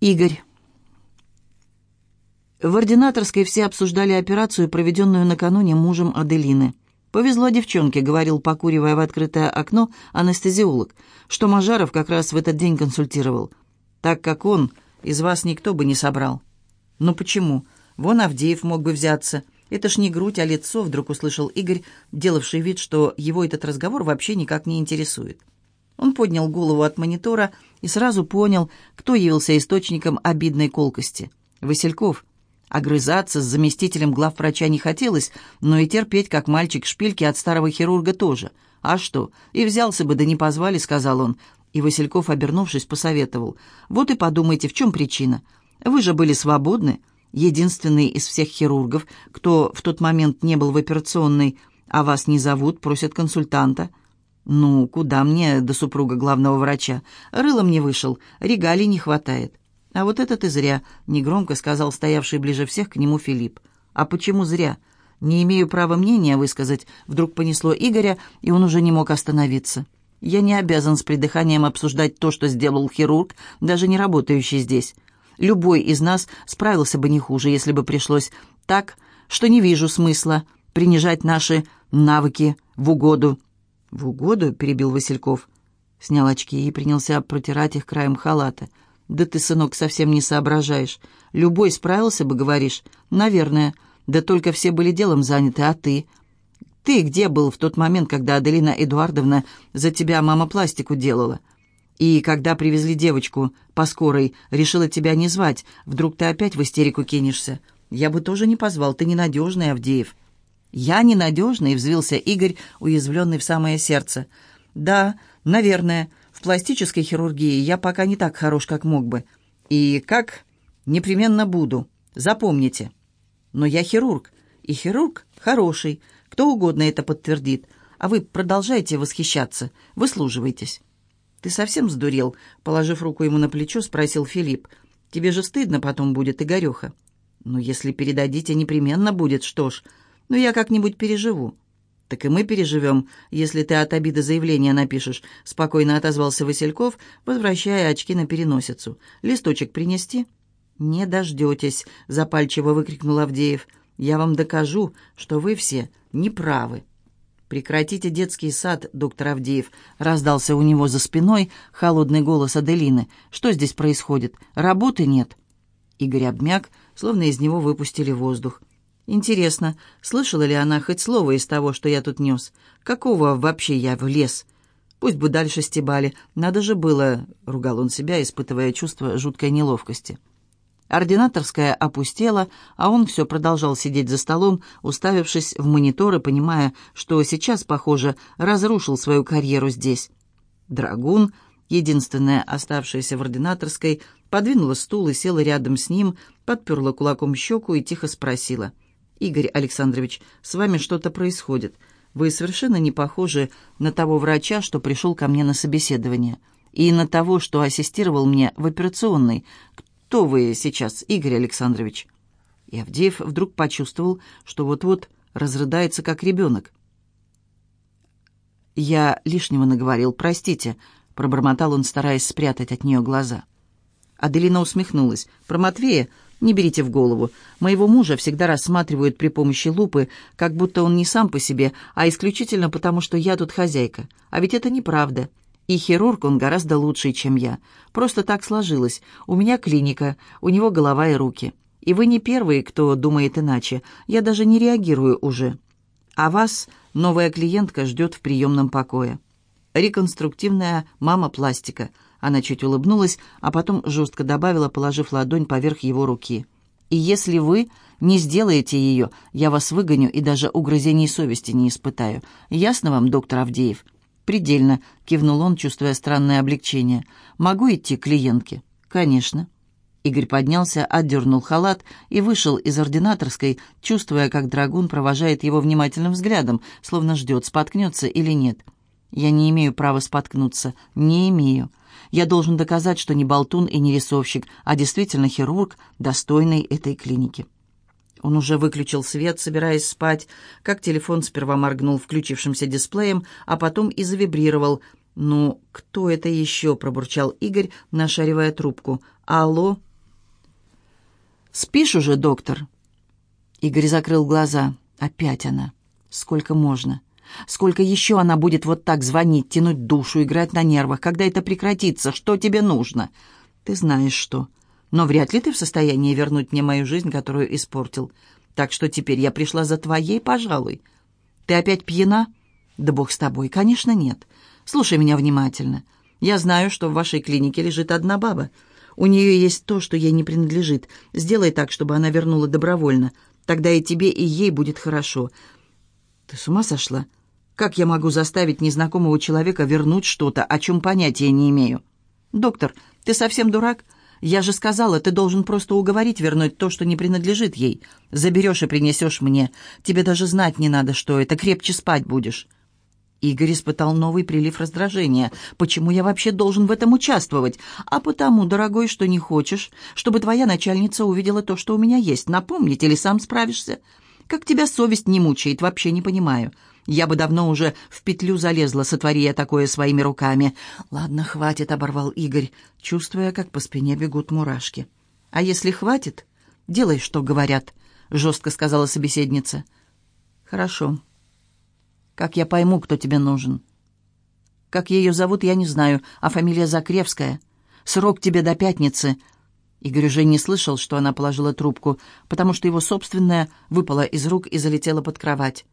Игорь. В ординаторской все обсуждали операцию, проведенную накануне мужем Аделины. «Повезло девчонке», — говорил, покуривая в открытое окно анестезиолог, что Мажаров как раз в этот день консультировал. «Так как он, из вас никто бы не собрал». «Ну почему? Вон Авдеев мог бы взяться. Это ж не грудь, а лицо», — вдруг услышал Игорь, делавший вид, что его этот разговор вообще никак не интересует. Он поднял голову от монитора и сразу понял, кто явился источником обидной колкости. Васильков. Огрызаться с заместителем главврача не хотелось, но и терпеть, как мальчик шпильки от старого хирурга тоже. «А что? И взялся бы, да не позвали», — сказал он. И Васильков, обернувшись, посоветовал. «Вот и подумайте, в чем причина? Вы же были свободны. Единственный из всех хирургов, кто в тот момент не был в операционной, а вас не зовут, просят консультанта». «Ну, куда мне до супруга главного врача? Рылом не вышел, регалий не хватает». «А вот это ты зря», — негромко сказал стоявший ближе всех к нему Филипп. «А почему зря?» «Не имею права мнения высказать», — вдруг понесло Игоря, и он уже не мог остановиться. «Я не обязан с придыханием обсуждать то, что сделал хирург, даже не работающий здесь. Любой из нас справился бы не хуже, если бы пришлось так, что не вижу смысла принижать наши навыки в угоду «В угоду?» — перебил Васильков. Снял очки и принялся протирать их краем халата. «Да ты, сынок, совсем не соображаешь. Любой справился бы, говоришь?» «Наверное. Да только все были делом заняты, а ты?» «Ты где был в тот момент, когда Аделина Эдуардовна за тебя мама пластику делала?» И когда привезли девочку по скорой, решила тебя не звать. Вдруг ты опять в истерику кинешься. Я бы тоже не позвал, ты ненадежный, Авдеев». «Я ненадежный», — взвился Игорь, уязвленный в самое сердце. «Да, наверное, в пластической хирургии я пока не так хорош, как мог бы. И как? Непременно буду. Запомните. Но я хирург, и хирург хороший, кто угодно это подтвердит. А вы продолжайте восхищаться, выслуживайтесь». «Ты совсем сдурел?» — положив руку ему на плечо, спросил Филипп. «Тебе же стыдно потом будет, Игореха». «Ну, если передадите, непременно будет, что ж...» Но я как-нибудь переживу». «Так и мы переживем, если ты от обиды заявление напишешь», — спокойно отозвался Васильков, возвращая очки на переносицу. «Листочек принести?» «Не дождетесь», — запальчиво выкрикнул Авдеев. «Я вам докажу, что вы все неправы». «Прекратите детский сад, доктор Авдеев», — раздался у него за спиной холодный голос Аделины. «Что здесь происходит? Работы нет». Игорь обмяк, словно из него выпустили воздух. Интересно, слышала ли она хоть слово из того, что я тут нес? Какого вообще я влез? Пусть бы дальше стебали. Надо же было, — ругал он себя, испытывая чувство жуткой неловкости. Ординаторская опустела, а он все продолжал сидеть за столом, уставившись в монитор и понимая, что сейчас, похоже, разрушил свою карьеру здесь. Драгун, единственная оставшаяся в ординаторской, подвинула стул и села рядом с ним, подперла кулаком щеку и тихо спросила — «Игорь Александрович, с вами что-то происходит. Вы совершенно не похожи на того врача, что пришел ко мне на собеседование, и на того, что ассистировал мне в операционной. Кто вы сейчас, Игорь Александрович?» И Авдеев вдруг почувствовал, что вот-вот разрыдается, как ребенок. «Я лишнего наговорил, простите», — пробормотал он, стараясь спрятать от нее глаза. Аделина усмехнулась. «Про Матвея не берите в голову. Моего мужа всегда рассматривают при помощи лупы, как будто он не сам по себе, а исключительно потому, что я тут хозяйка. А ведь это неправда. И хирург он гораздо лучший, чем я. Просто так сложилось. У меня клиника, у него голова и руки. И вы не первые, кто думает иначе. Я даже не реагирую уже. А вас новая клиентка ждет в приемном покое. Реконструктивная мама-пластика – она чуть улыбнулась, а потом жестко добавила, положив ладонь поверх его руки. «И если вы не сделаете ее, я вас выгоню и даже угрызений совести не испытаю. Ясно вам, доктор Авдеев?» «Предельно», — кивнул он, чувствуя странное облегчение. «Могу идти к клиентке?» «Конечно». Игорь поднялся, отдернул халат и вышел из ординаторской, чувствуя, как драгун провожает его внимательным взглядом, словно ждет, споткнется или нет. «Я не имею права споткнуться. Не имею. Я должен доказать, что не болтун и не рисовщик, а действительно хирург, достойный этой клиники. Он уже выключил свет, собираясь спать, как телефон сперва моргнул включившимся дисплеем, а потом и завибрировал. «Ну, кто это еще?» — пробурчал Игорь, нашаривая трубку. «Алло?» «Спишь уже, доктор?» Игорь закрыл глаза. Опять она. Сколько можно? Сколько еще она будет вот так звонить, тянуть душу, играть на нервах? Когда это прекратится? Что тебе нужно? Ты знаешь что. Но вряд ли ты в состоянии вернуть мне мою жизнь, которую испортил. Так что теперь я пришла за твоей, пожалуй. Ты опять пьяна? Да бог с тобой. Конечно, нет. Слушай меня внимательно. Я знаю, что в вашей клинике лежит одна баба. У нее есть то, что ей не принадлежит. Сделай так, чтобы она вернула добровольно. Тогда и тебе, и ей будет хорошо. Ты с ума сошла? Как я могу заставить незнакомого человека вернуть что-то, о чем понятия не имею? Доктор, ты совсем дурак? Я же сказала, ты должен просто уговорить вернуть то, что не принадлежит ей. Заберешь и принесешь мне. Тебе даже знать не надо, что это. Крепче спать будешь. Игорь испытал новый прилив раздражения. «Почему я вообще должен в этом участвовать? А потому, дорогой, что не хочешь, чтобы твоя начальница увидела то, что у меня есть. Напомнить или сам справишься? Как тебя совесть не мучает, вообще не понимаю. Я бы давно уже в петлю залезла, сотвори я такое своими руками». «Ладно, хватит», — оборвал Игорь, чувствуя, как по спине бегут мурашки. «А если хватит, делай, что говорят», — жестко сказала собеседница. «Хорошо». Как я пойму, кто тебе нужен? Как ее зовут, я не знаю, а фамилия Закревская. Срок тебе до пятницы. Игорь уже не слышал, что она положила трубку, потому что его собственная выпала из рук и залетела под кровать.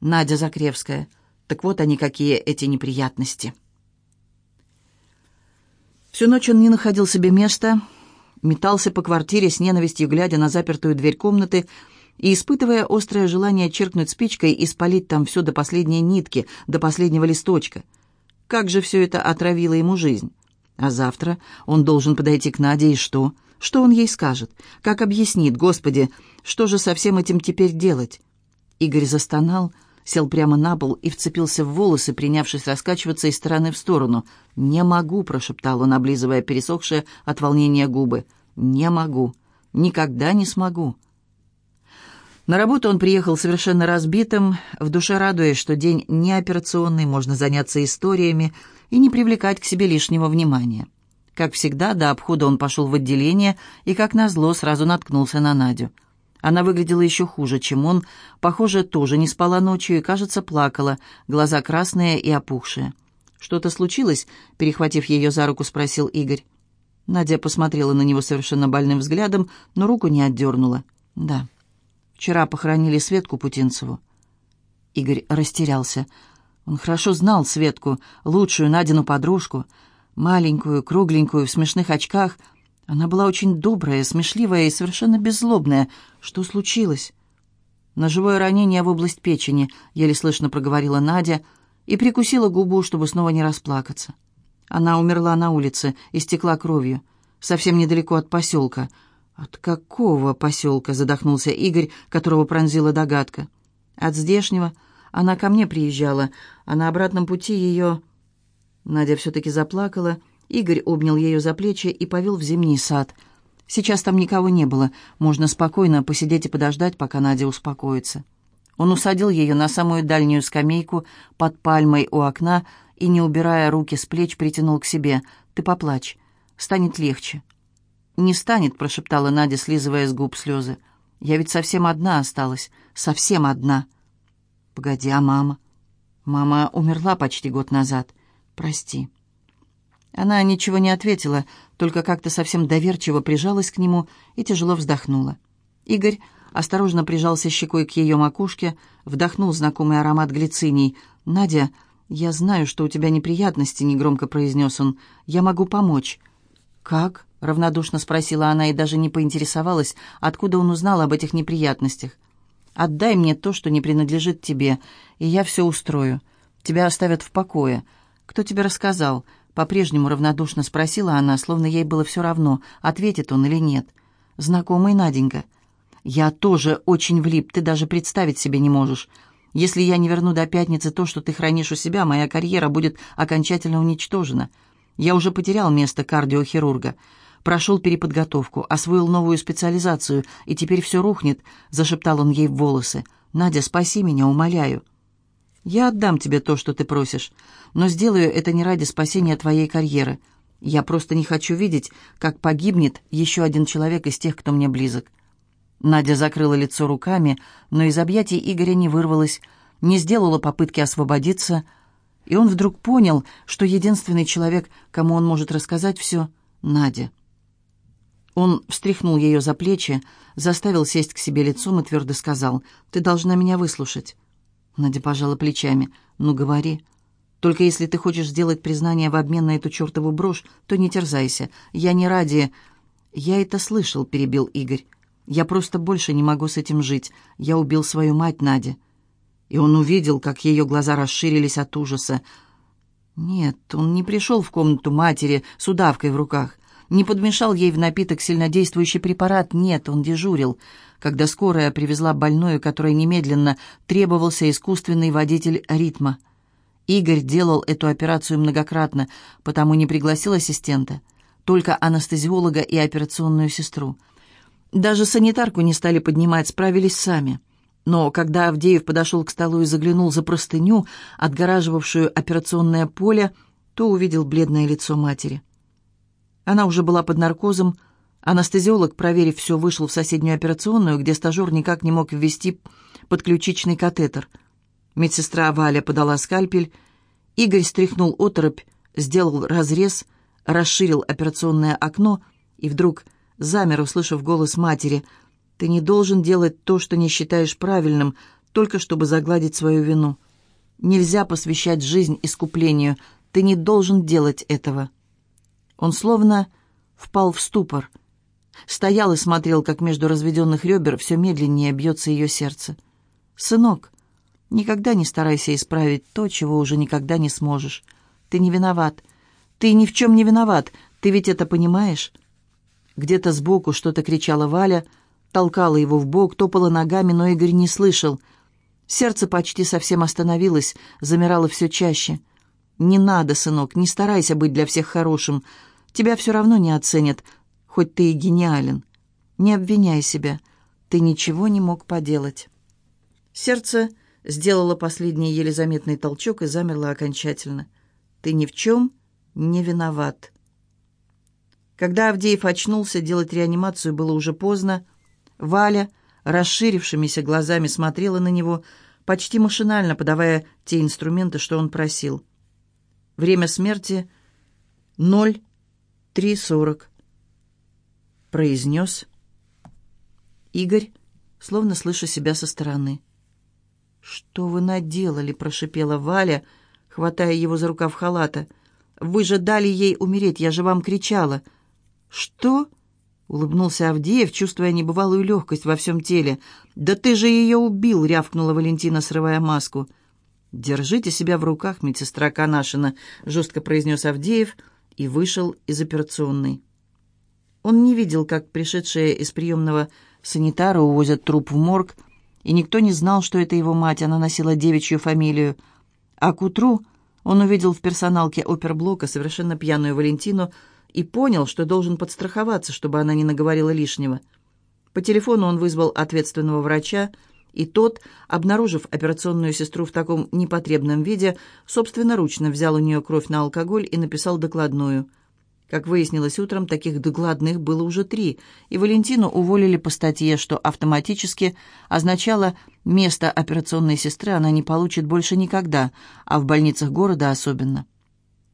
Надя Закревская. Так вот они какие эти неприятности. Всю ночь он не находил себе места, метался по квартире с ненавистью, глядя на запертую дверь комнаты, и испытывая острое желание черкнуть спичкой и спалить там все до последней нитки, до последнего листочка. Как же все это отравило ему жизнь? А завтра он должен подойти к Наде и что? Что он ей скажет? Как объяснит? Господи, что же со всем этим теперь делать? Игорь застонал, сел прямо на пол и вцепился в волосы, принявшись раскачиваться из стороны в сторону. «Не могу», — прошептал он, облизывая пересохшие от волнения губы. «Не могу. Никогда не смогу». На работу он приехал совершенно разбитым, в душе радуясь, что день не операционный, можно заняться историями и не привлекать к себе лишнего внимания. Как всегда, до обхода он пошел в отделение и, как назло, сразу наткнулся на Надю. Она выглядела еще хуже, чем он, похоже, тоже не спала ночью и, кажется, плакала, глаза красные и опухшие. «Что-то случилось?» — перехватив ее за руку, спросил Игорь. Надя посмотрела на него совершенно больным взглядом, но руку не отдернула. «Да». Вчера похоронили Светку Путинцеву». Игорь растерялся. Он хорошо знал Светку, лучшую Надину подружку, маленькую, кругленькую, в смешных очках. Она была очень добрая, смешливая и совершенно беззлобная. Что случилось? «Ножевое ранение в область печени», — еле слышно проговорила Надя и прикусила губу, чтобы снова не расплакаться. Она умерла на улице, истекла кровью, совсем недалеко от поселка — «От какого поселка?» — задохнулся Игорь, которого пронзила догадка. «От здешнего. Она ко мне приезжала, а на обратном пути ее...» Надя все-таки заплакала. Игорь обнял ее за плечи и повел в зимний сад. Сейчас там никого не было. Можно спокойно посидеть и подождать, пока Надя успокоится. Он усадил ее на самую дальнюю скамейку под пальмой у окна и, не убирая руки с плеч, притянул к себе. «Ты поплачь. Станет легче». «Не станет», — прошептала Надя, слизывая с губ слезы. «Я ведь совсем одна осталась. Совсем одна». «Погоди, а мама?» «Мама умерла почти год назад. Прости». Она ничего не ответила, только как-то совсем доверчиво прижалась к нему и тяжело вздохнула. Игорь осторожно прижался щекой к ее макушке, вдохнул знакомый аромат глициний. «Надя, я знаю, что у тебя неприятности», — негромко произнес он. «Я могу помочь». «Как?» — равнодушно спросила она и даже не поинтересовалась, откуда он узнал об этих неприятностях. «Отдай мне то, что не принадлежит тебе, и я все устрою. Тебя оставят в покое. Кто тебе рассказал?» По-прежнему равнодушно спросила она, словно ей было все равно, ответит он или нет. «Знакомый Наденька». «Я тоже очень влип, ты даже представить себе не можешь. Если я не верну до пятницы то, что ты хранишь у себя, моя карьера будет окончательно уничтожена. Я уже потерял место кардиохирурга. Прошел переподготовку, освоил новую специализацию, и теперь все рухнет», — зашептал он ей в волосы. «Надя, спаси меня, умоляю». «Я отдам тебе то, что ты просишь, но сделаю это не ради спасения твоей карьеры. Я просто не хочу видеть, как погибнет еще один человек из тех, кто мне близок. Надя закрыла лицо руками, но из объятий Игоря не вырвалась, не сделала попытки освободиться, и он вдруг понял, что единственный человек, кому он может рассказать все — Надя. Он встряхнул ее за плечи, заставил сесть к себе лицом и твердо сказал, «Ты должна меня выслушать». Надя пожала плечами. «Ну, говори. Только если ты хочешь сделать признание в обмен на эту чертову брошь, то не терзайся. Я не ради...» «Я это слышал», — перебил Игорь. «Я просто больше не могу с этим жить. Я убил свою мать, Надя». И он увидел, как ее глаза расширились от ужаса. Нет, он не пришел в комнату матери с удавкой в руках не подмешал ей в напиток сильнодействующий препарат. Нет, он дежурил. Когда скорая привезла больную, которой немедленно требовался искусственный водитель ритма. Игорь делал эту операцию многократно, потому не пригласил ассистента, только анестезиолога и операционную сестру. Даже санитарку не стали поднимать, справились сами. Но когда Авдеев подошел к столу и заглянул за простыню, отгораживавшую операционное поле, то увидел бледное лицо матери. Она уже была под наркозом. Анестезиолог, проверив все, вышел в соседнюю операционную, где стажер никак не мог ввести подключичный катетер. Медсестра Валя подала скальпель. Игорь стряхнул оторопь, сделал разрез, расширил операционное окно и вдруг замер, услышав голос матери. «Ты не должен делать то, что не считаешь правильным, только чтобы загладить свою вину. Нельзя посвящать жизнь искуплению. Ты не должен делать этого». Он словно впал в ступор. Стоял и смотрел, как между разведенных ребер все медленнее бьется ее сердце. «Сынок, никогда не старайся исправить то, чего уже никогда не сможешь. Ты не виноват. Ты ни в чем не виноват. Ты ведь это понимаешь?» Где-то сбоку что-то кричала Валя, толкала его в бок, топала ногами, но Игорь не слышал. Сердце почти совсем остановилось, замирало все чаще. «Не надо, сынок, не старайся быть для всех хорошим. Тебя все равно не оценят, хоть ты и гениален. Не обвиняй себя. Ты ничего не мог поделать». Сердце сделало последний еле заметный толчок и замерло окончательно. «Ты ни в чем не виноват». Когда Авдеев очнулся, делать реанимацию было уже поздно. Валя, расширившимися глазами, смотрела на него, почти машинально подавая те инструменты, что он просил. Время смерти — ноль три сорок», — произнес Игорь, словно слыша себя со стороны. «Что вы наделали?» — прошипела Валя, хватая его за рукав халата. «Вы же дали ей умереть, я же вам кричала». «Что?» — улыбнулся Авдеев, чувствуя небывалую легкость во всем теле. «Да ты же ее убил!» — рявкнула Валентина, срывая маску. «Держите себя в руках, медсестра Канашина», — жестко произнес Авдеев, — и вышел из операционной. Он не видел, как пришедшие из приемного санитара увозят труп в морг, и никто не знал, что это его мать, она носила девичью фамилию. А к утру он увидел в персоналке оперблока совершенно пьяную Валентину и понял, что должен подстраховаться, чтобы она не наговорила лишнего. По телефону он вызвал ответственного врача, и тот, обнаружив операционную сестру в таком непотребном виде, собственноручно взял у нее кровь на алкоголь и написал докладную. Как выяснилось утром, таких докладных было уже три, и Валентину уволили по статье, что автоматически означало «место операционной сестры она не получит больше никогда, а в больницах города особенно».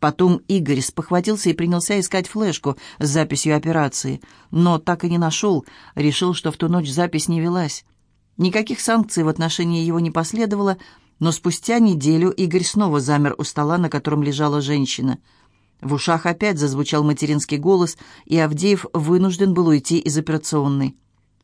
Потом Игорь спохватился и принялся искать флешку с записью операции, но так и не нашел, решил, что в ту ночь запись не велась. Никаких санкций в отношении его не последовало, но спустя неделю Игорь снова замер у стола, на котором лежала женщина. В ушах опять зазвучал материнский голос, и Авдеев вынужден был уйти из операционной.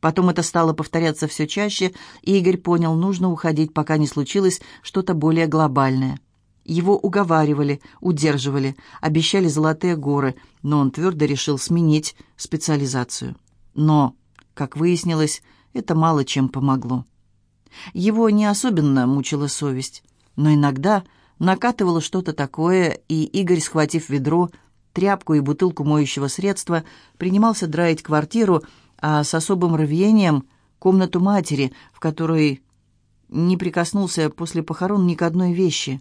Потом это стало повторяться все чаще, и Игорь понял, нужно уходить, пока не случилось что-то более глобальное. Его уговаривали, удерживали, обещали золотые горы, но он твердо решил сменить специализацию. Но, как выяснилось, это мало чем помогло. Его не особенно мучила совесть, но иногда накатывало что-то такое, и Игорь, схватив ведро, тряпку и бутылку моющего средства, принимался драить квартиру, а с особым рвением комнату матери, в которой не прикоснулся после похорон ни к одной вещи.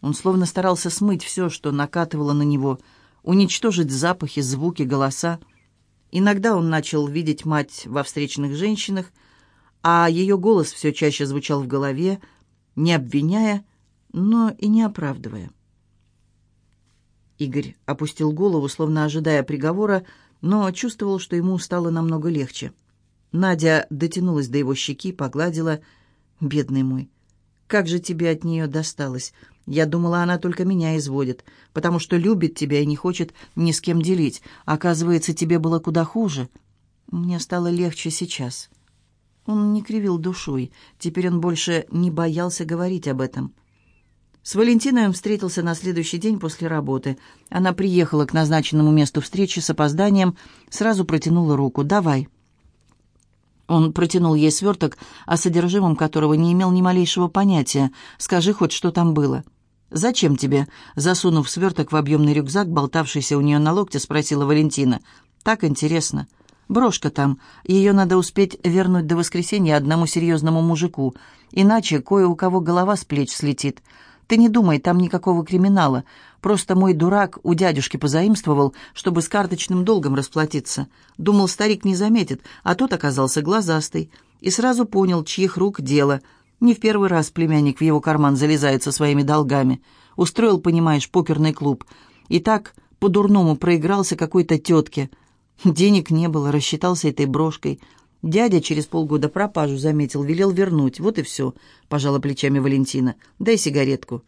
Он словно старался смыть все, что накатывало на него, уничтожить запахи, звуки, голоса. Иногда он начал видеть мать во встречных женщинах, а ее голос все чаще звучал в голове, не обвиняя, но и не оправдывая. Игорь опустил голову, словно ожидая приговора, но чувствовал, что ему стало намного легче. Надя дотянулась до его щеки, погладила. «Бедный мой, как же тебе от нее досталось? Я думала, она только меня изводит, потому что любит тебя и не хочет ни с кем делить. Оказывается, тебе было куда хуже. Мне стало легче сейчас». Он не кривил душой. Теперь он больше не боялся говорить об этом. С Валентиной он встретился на следующий день после работы. Она приехала к назначенному месту встречи с опозданием, сразу протянула руку. «Давай». Он протянул ей сверток, о содержимом которого не имел ни малейшего понятия. «Скажи хоть, что там было». «Зачем тебе?» Засунув сверток в объемный рюкзак, болтавшийся у нее на локте, спросила Валентина. «Так интересно». «Брошка там. Ее надо успеть вернуть до воскресенья одному серьезному мужику. Иначе кое у кого голова с плеч слетит. Ты не думай, там никакого криминала. Просто мой дурак у дядюшки позаимствовал, чтобы с карточным долгом расплатиться. Думал, старик не заметит, а тот оказался глазастый. И сразу понял, чьих рук дело. Не в первый раз племянник в его карман залезает со своими долгами. Устроил, понимаешь, покерный клуб. И так по-дурному проигрался какой-то тетке. Денег не было, рассчитался этой брошкой. Дядя через полгода пропажу заметил, велел вернуть. Вот и все, пожала плечами Валентина. Дай сигаретку.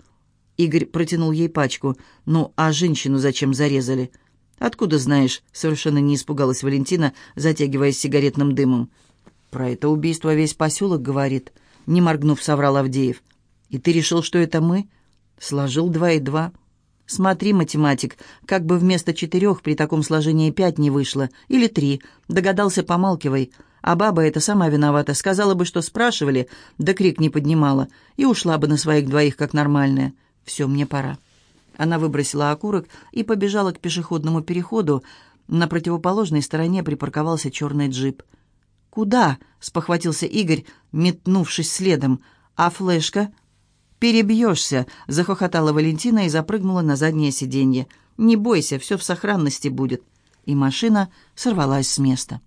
Игорь протянул ей пачку. Ну, а женщину зачем зарезали? Откуда знаешь? Совершенно не испугалась Валентина, затягиваясь сигаретным дымом. Про это убийство весь поселок говорит. Не моргнув, соврал Авдеев. И ты решил, что это мы? Сложил два и два. Смотри, математик, как бы вместо четырех при таком сложении пять не вышло. Или три. Догадался, помалкивай. А баба эта сама виновата. Сказала бы, что спрашивали, да крик не поднимала. И ушла бы на своих двоих, как нормальная. Все, мне пора. Она выбросила окурок и побежала к пешеходному переходу. На противоположной стороне припарковался черный джип. «Куда?» — спохватился Игорь, метнувшись следом. «А флешка?» «Перебьешься!» — захохотала Валентина и запрыгнула на заднее сиденье. «Не бойся, все в сохранности будет». И машина сорвалась с места.